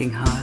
stakes, making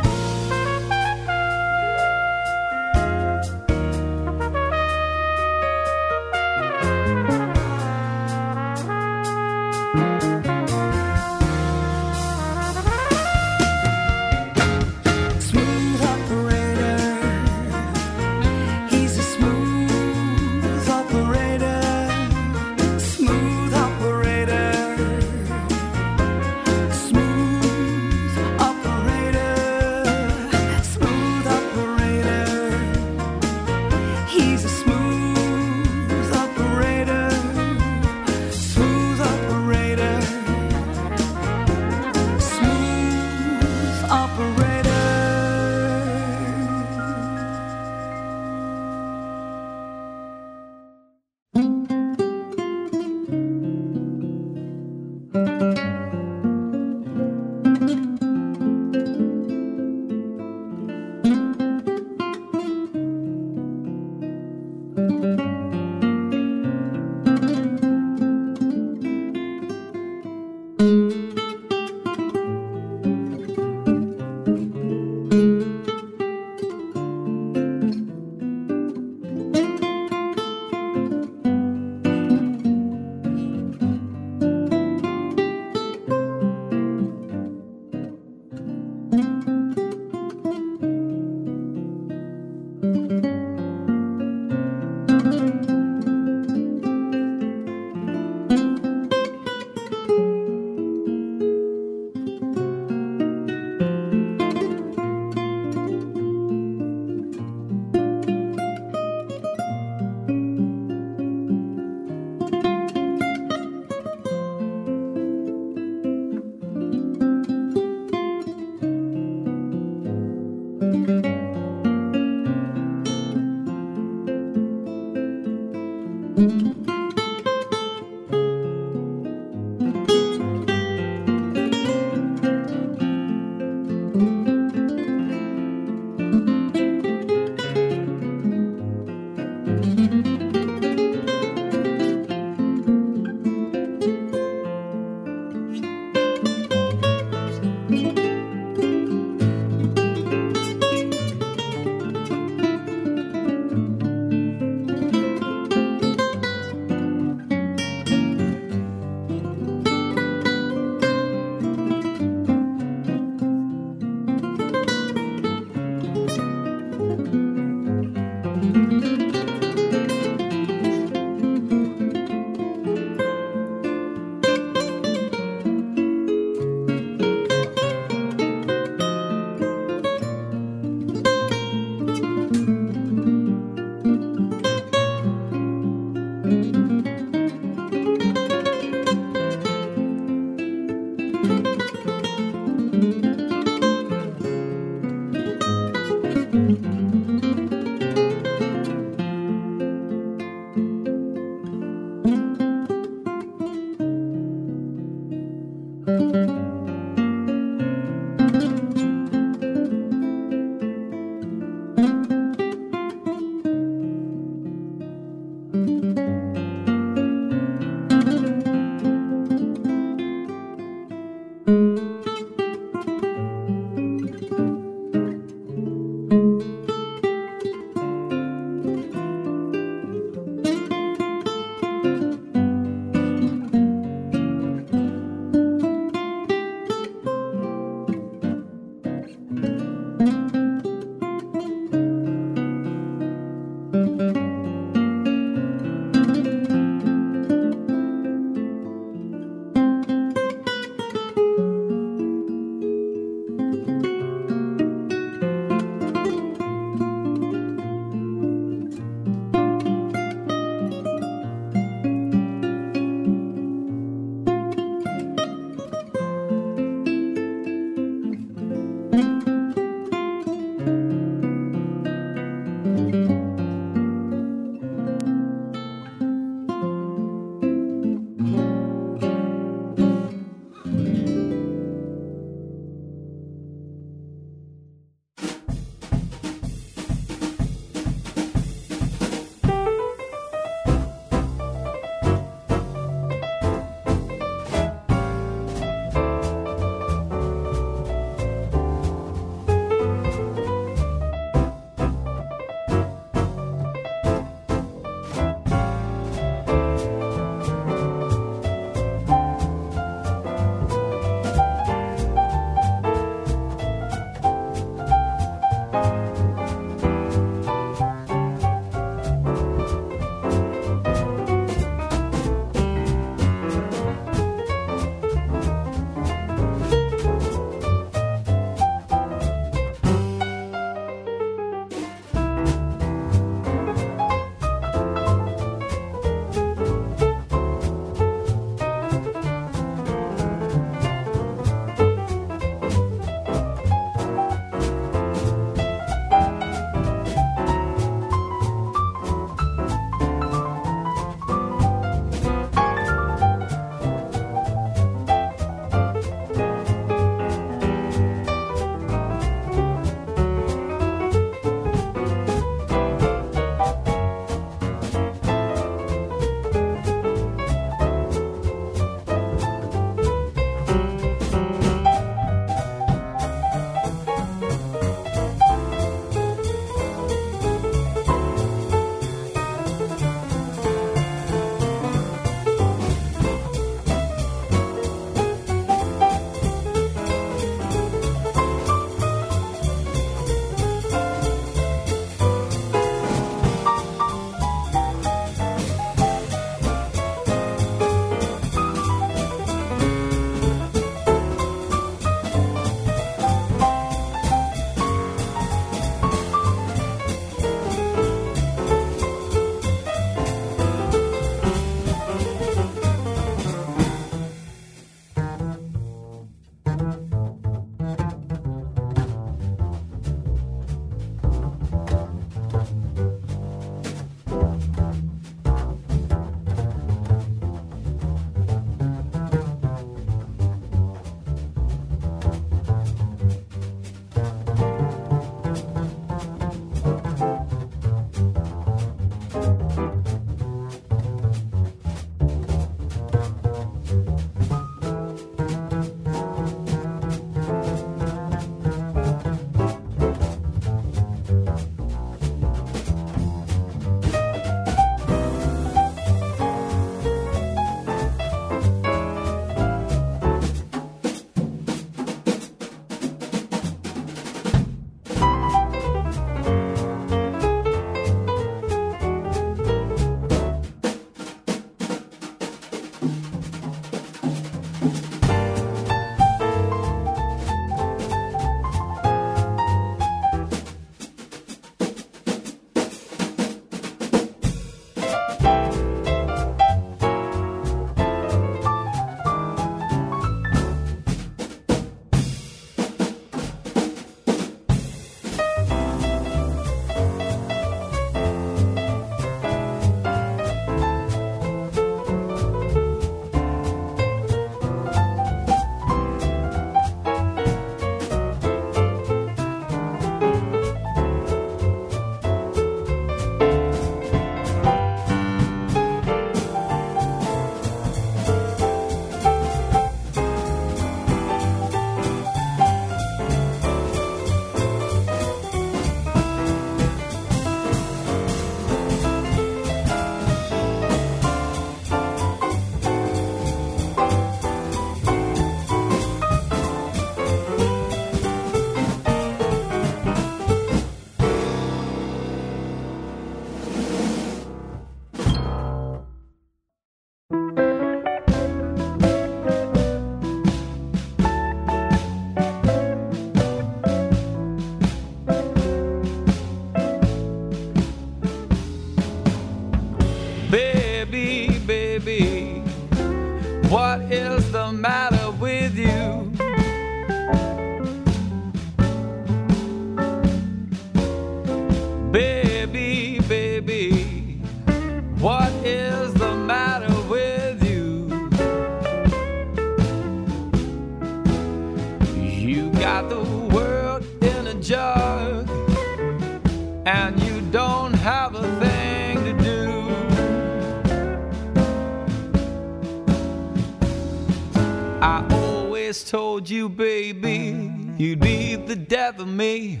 be the death of me.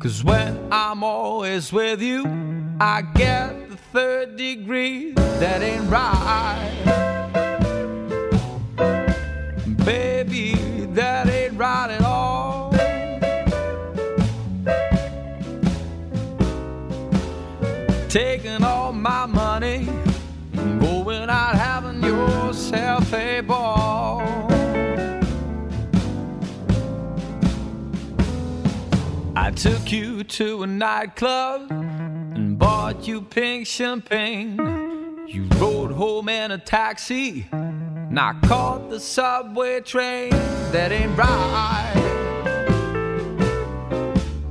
Cause when I'm always with you, I get the third degree. That ain't right. Baby, that ain't right at all. Taking all my money, going out having yourself a ball. Took you to a nightclub and bought you pink champagne. You rode home in a taxi, and I caught the subway train. That ain't right.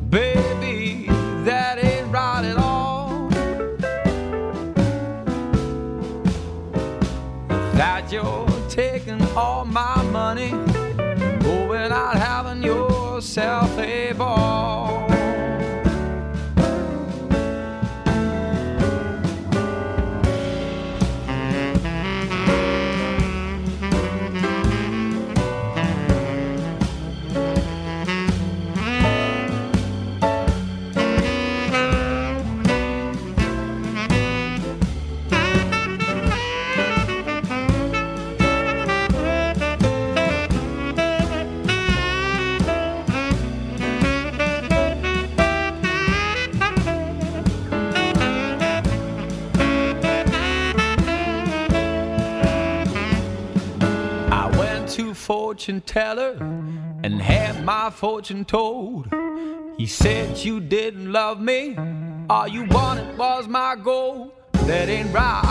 Baby, that ain't right at all. That you're taking all my money, going out having yourself a ball. Fortune teller and had my fortune told. He said you didn't love me, all you wanted was my gold. That ain't right,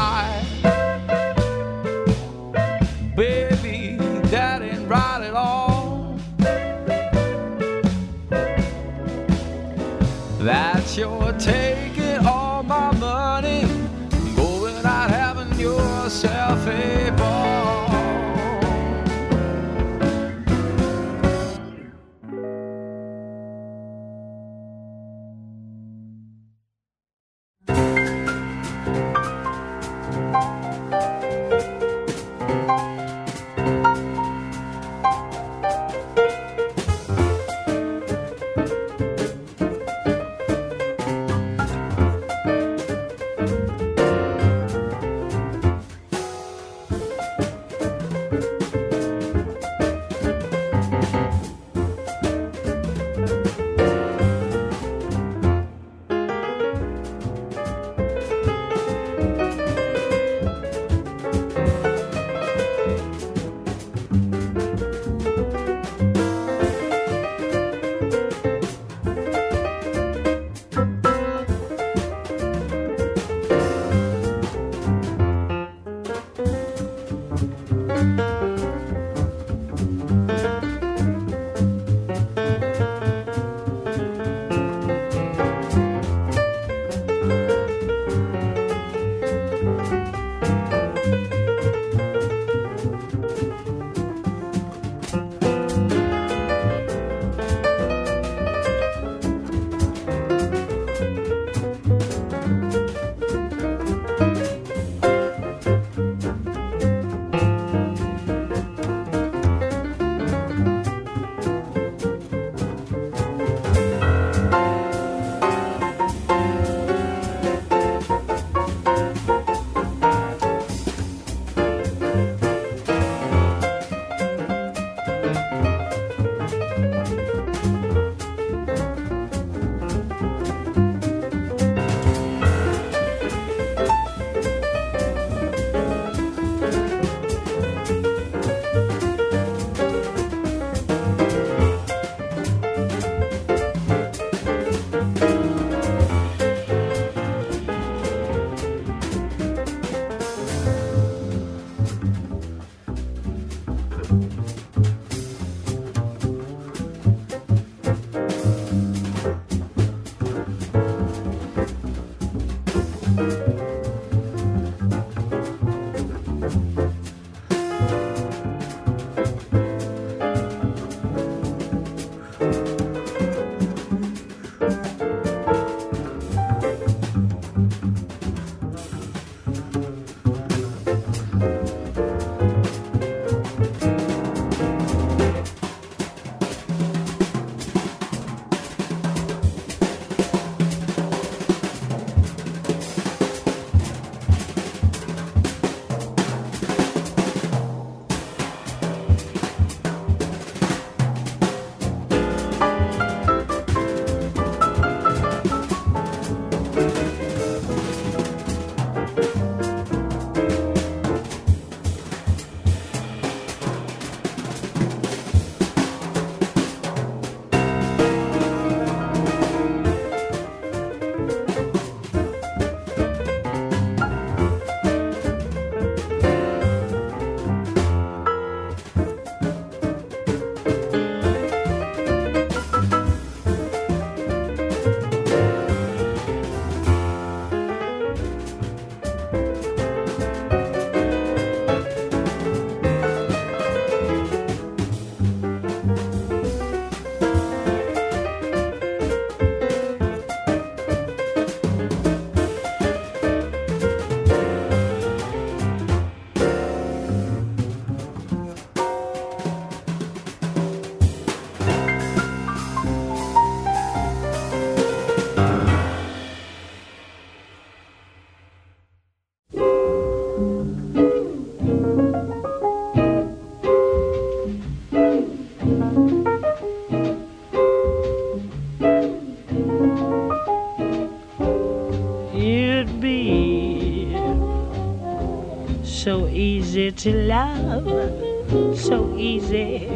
easy to love, so easy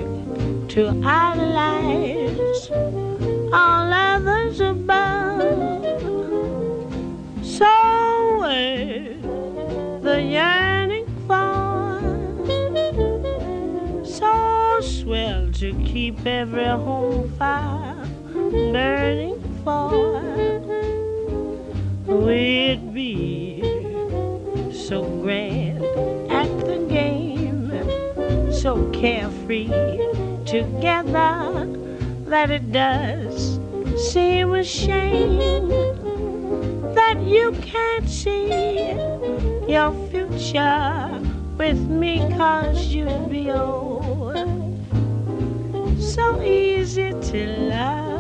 to idolize all others above. So is the yearning for, so swell to keep every home. so easy to love.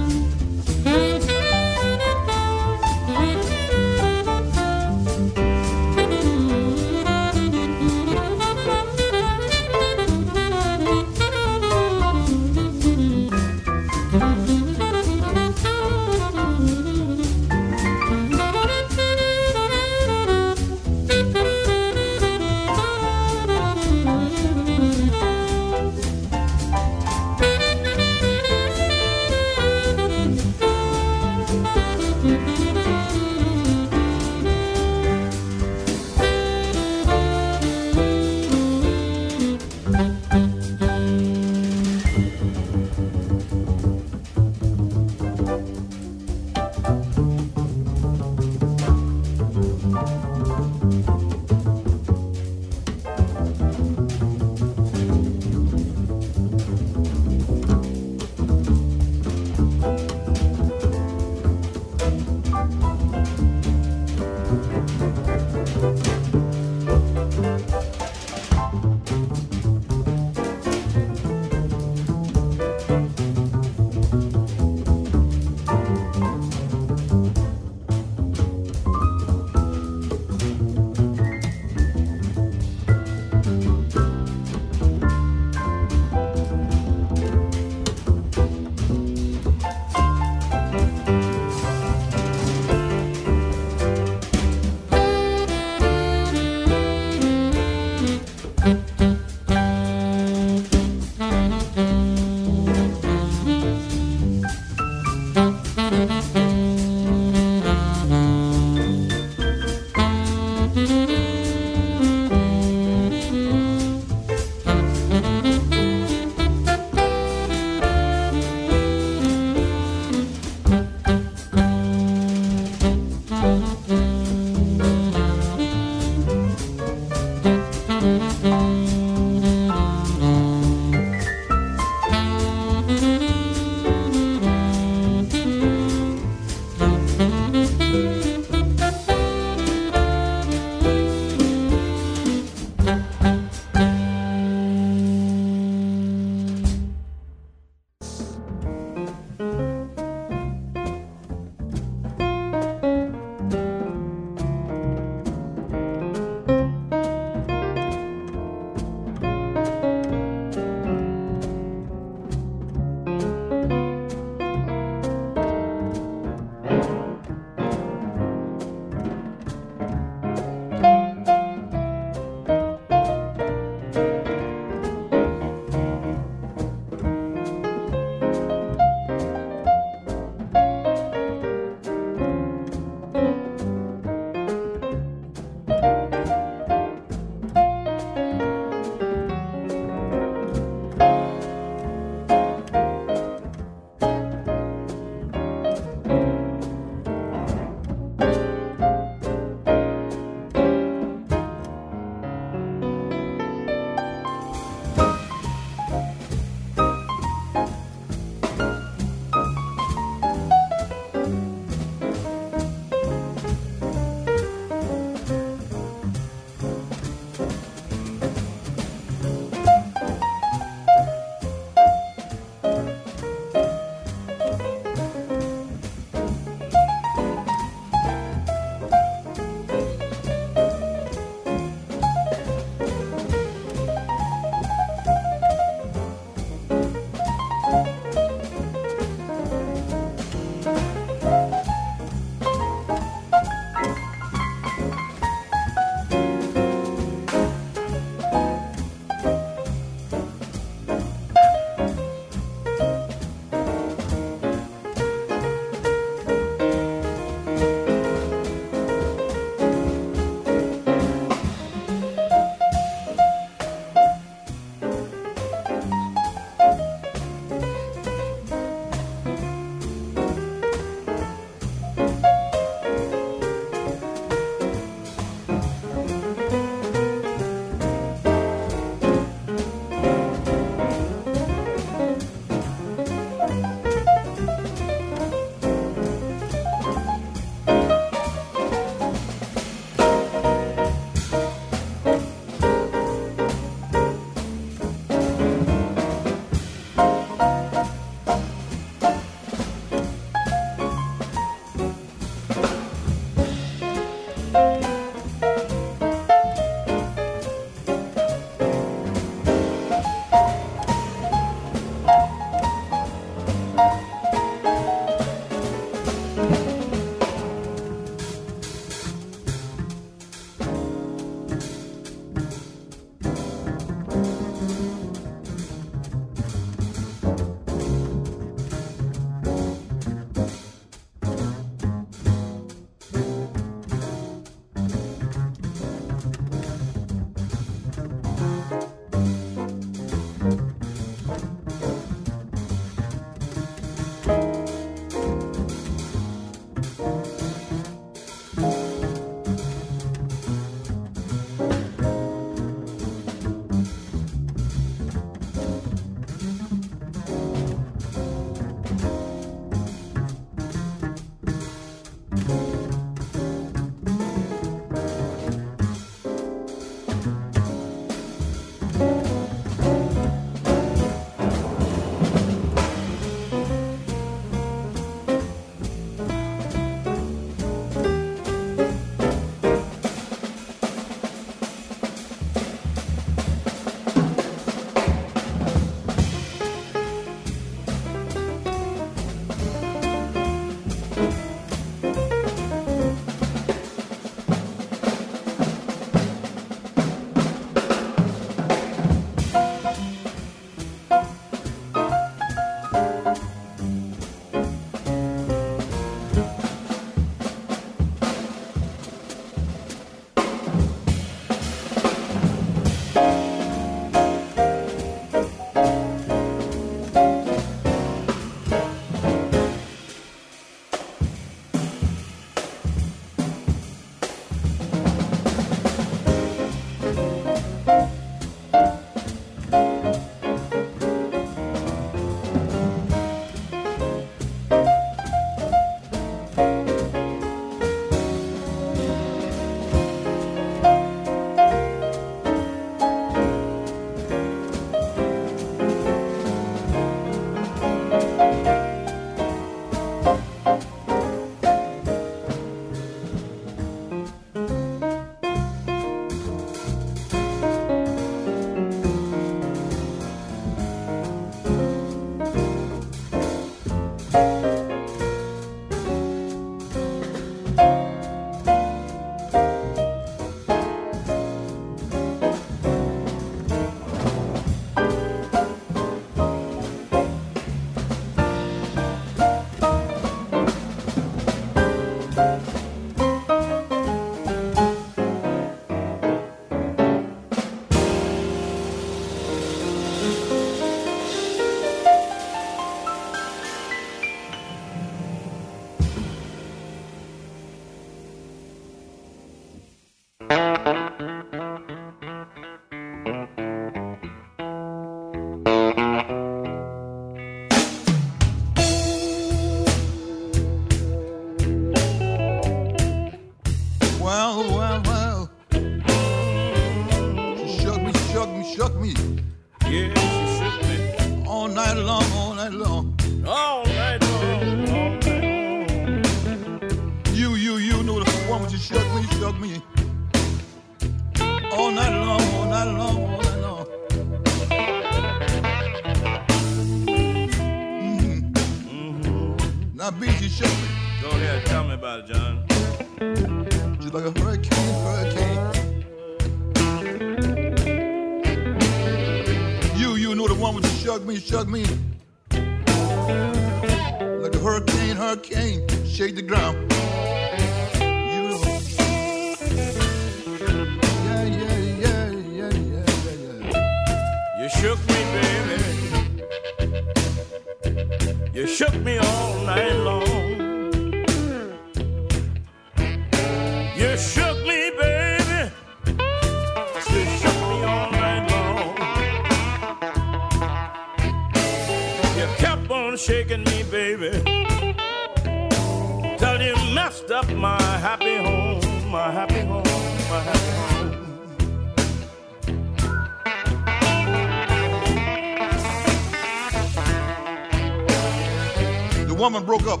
The woman broke up.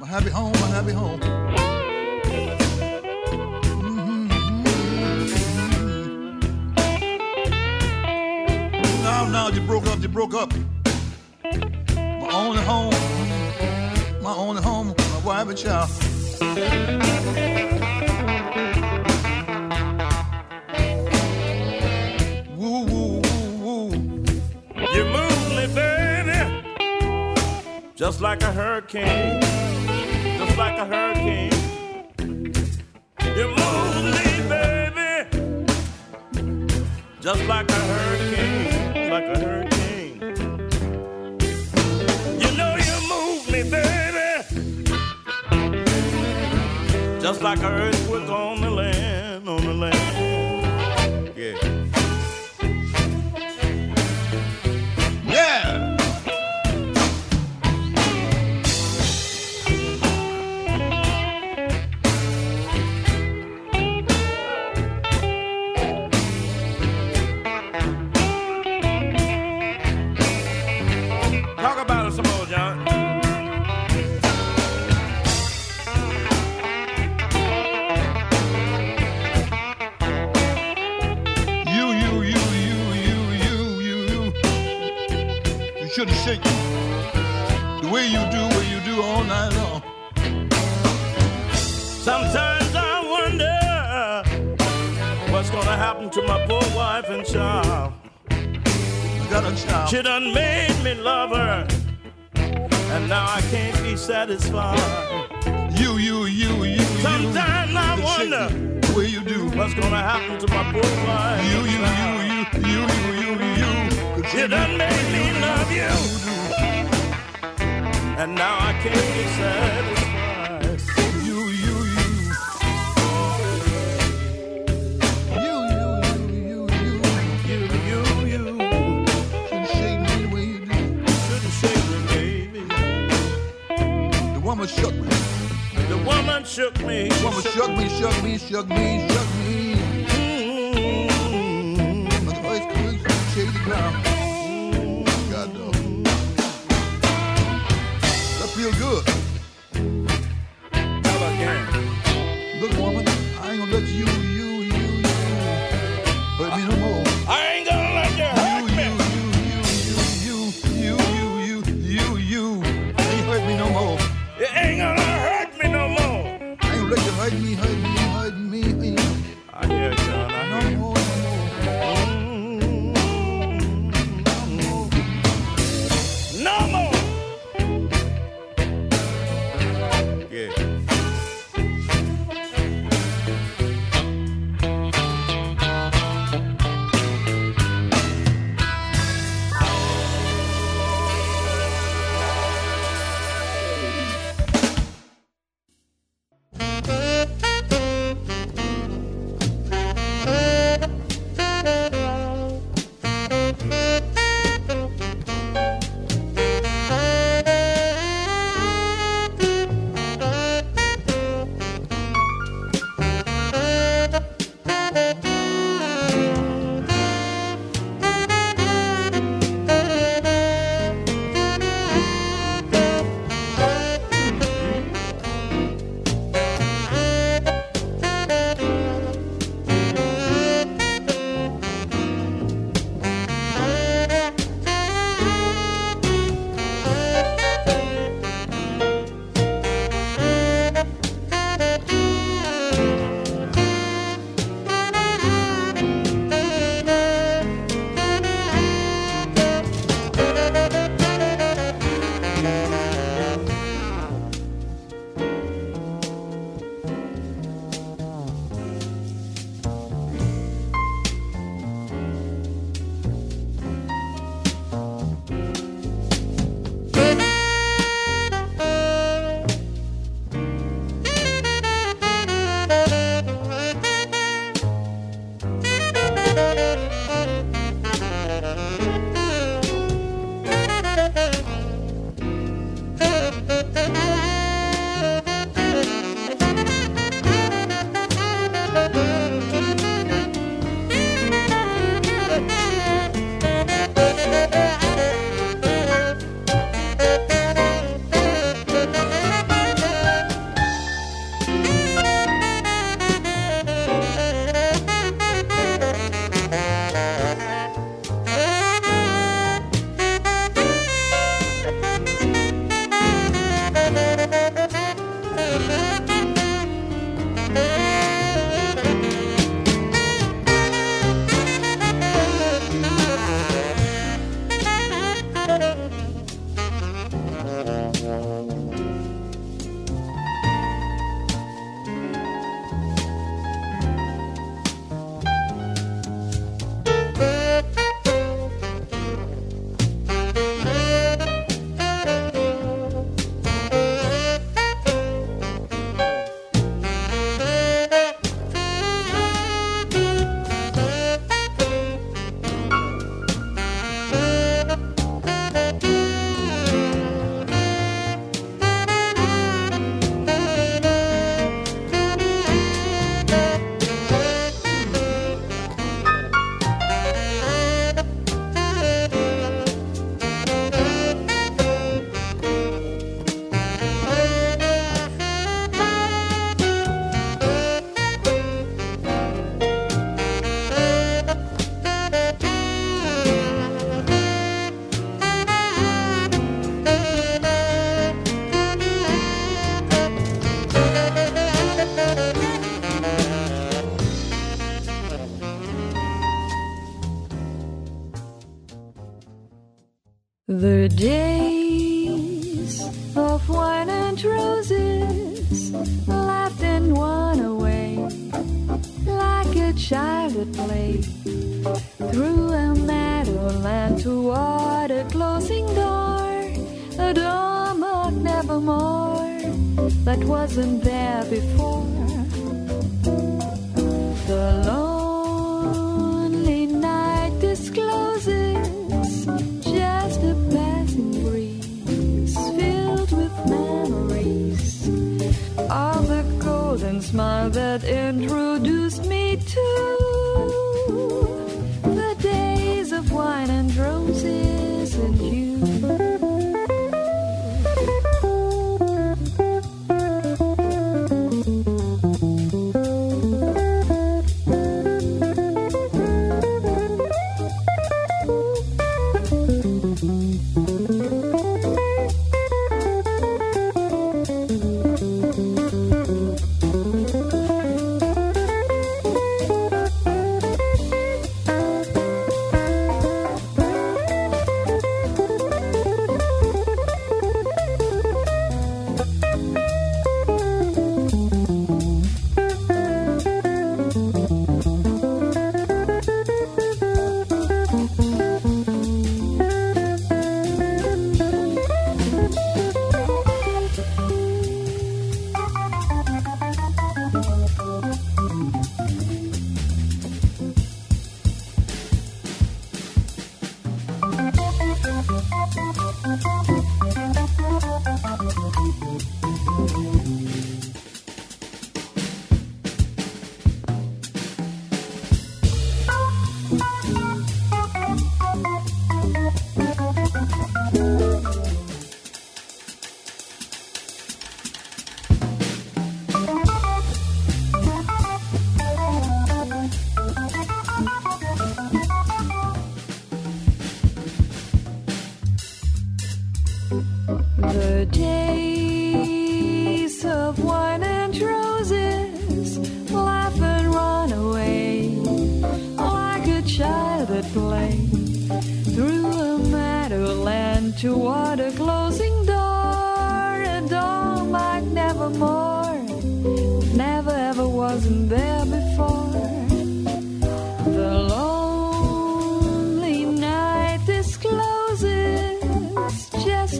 My happy home, my happy home. Mhm. Now, now, you broke up, you broke up. My only home, my only home, my wife and child. Just like a hurricane, just like a hurricane. You move me, baby, just like a hurricane, like a hurricane. You know you move me, baby, just like a earthquake on the land, on the land. To my poor wife and child. Got a child. She done made me love her, and now I can't be satisfied. You, you, you, you, you. Sometimes I You shake wonder way you do. what's gonna happen to my poor wife. You, you, you, you, you, you, you, you. You done made me love you, and now I can't be satisfied. Woman shook me. Woman shook me, shook me, shook me, shook me. Mm. But the earthquake shake the ground. God no. That feel good.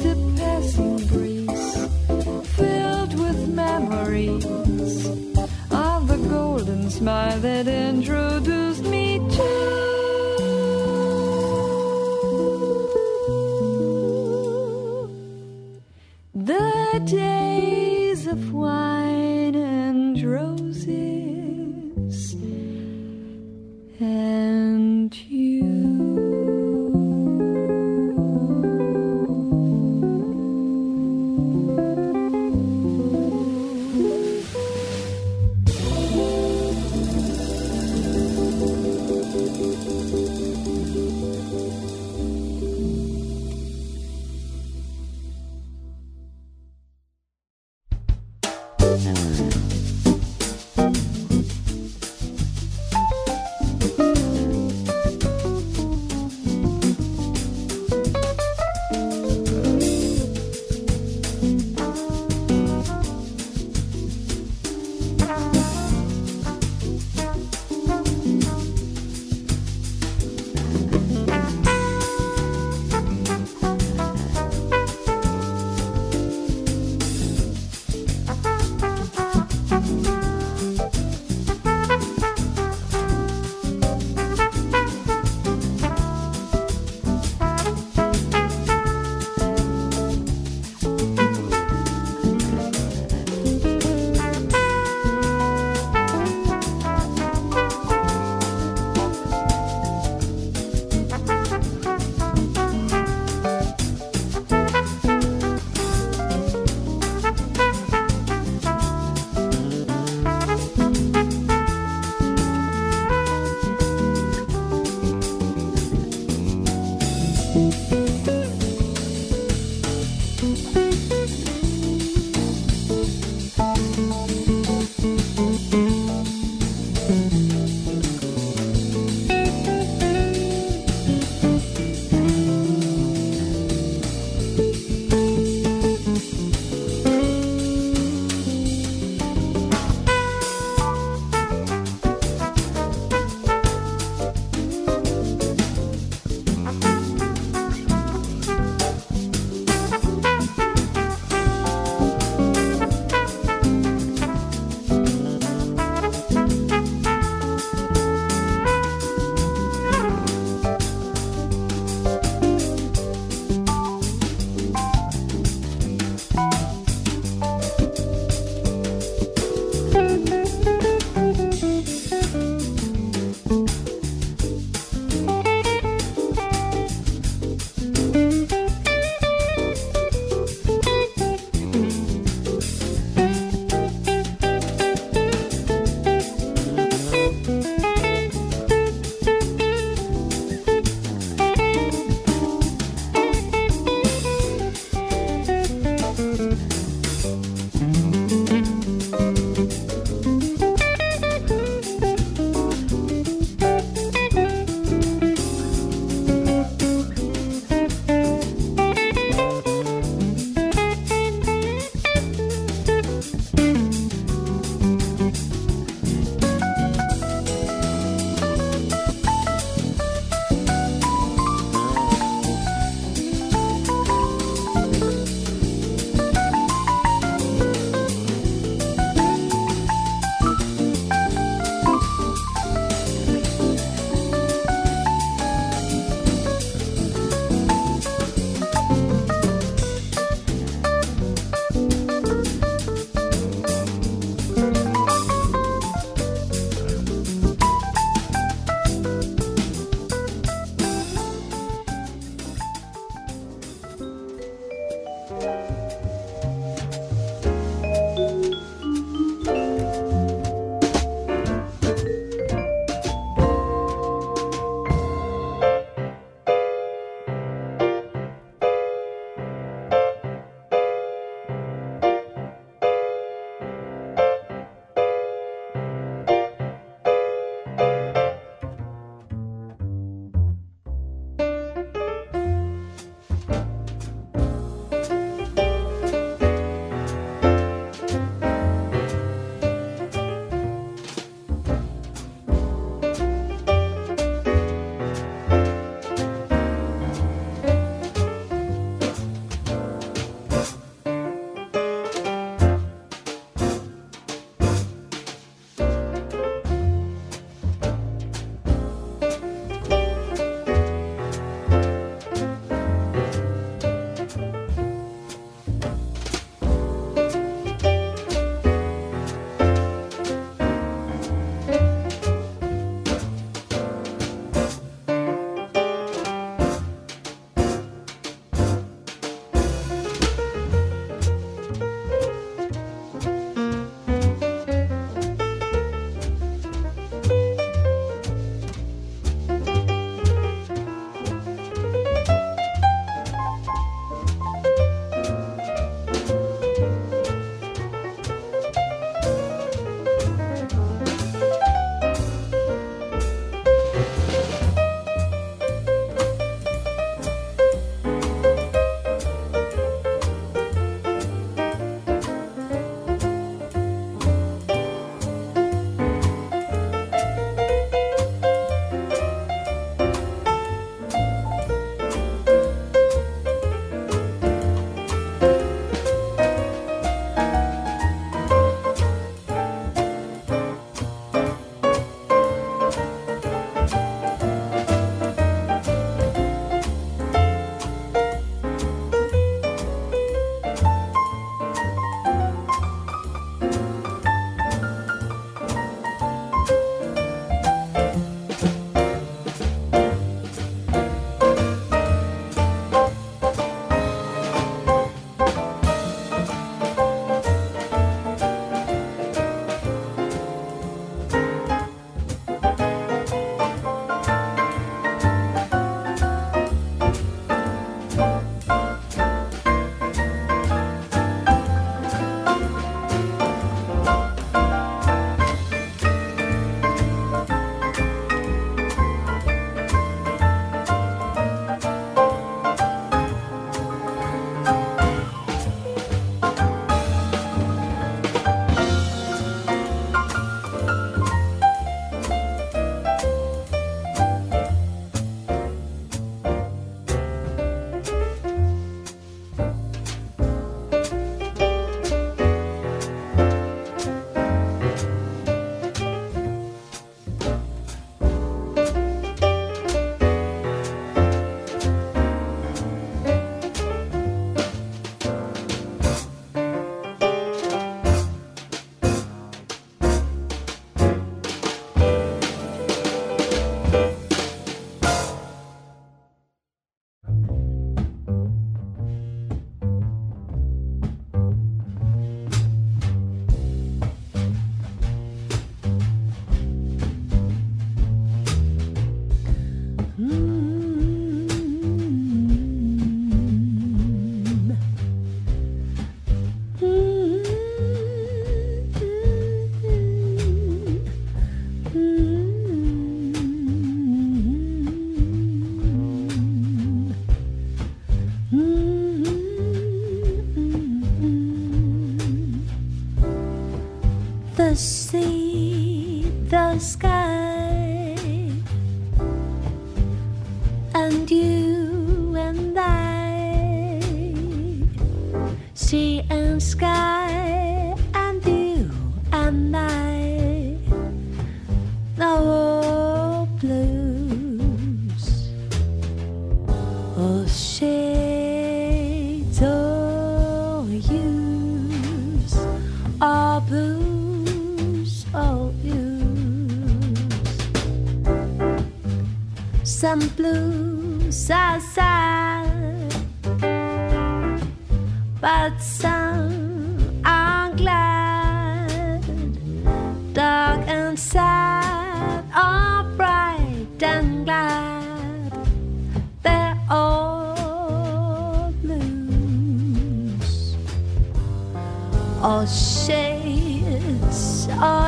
just passing breeze filled with memories of the golden smile that Andrew.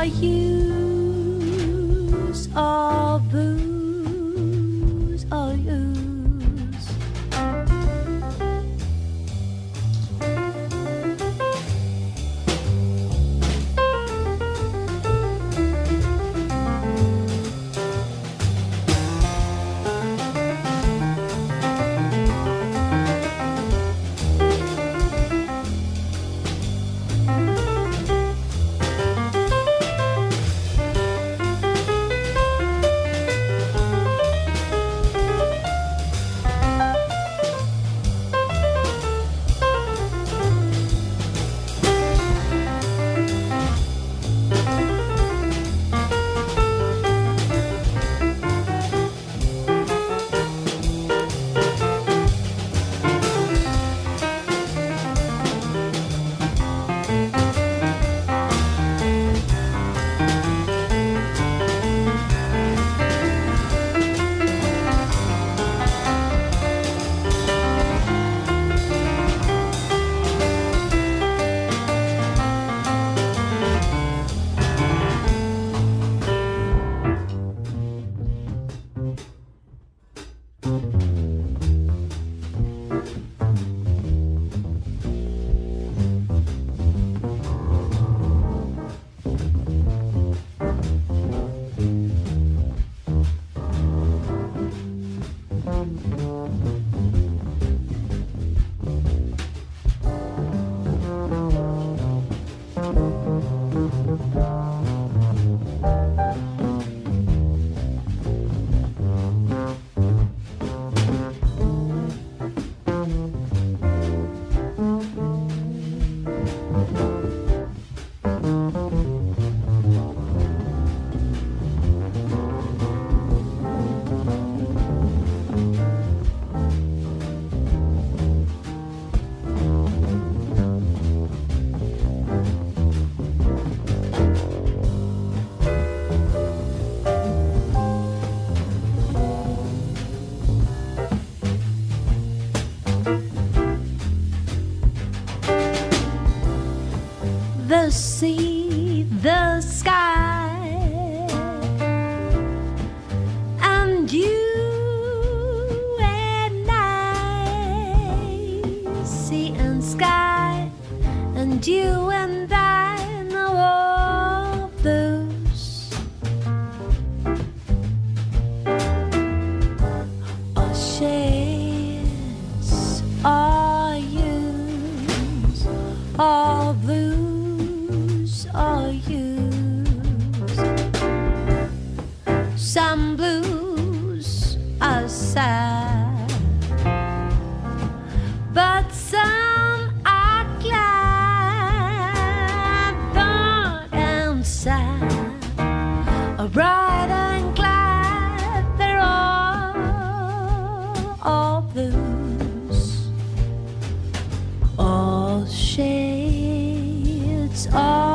Shades the shades are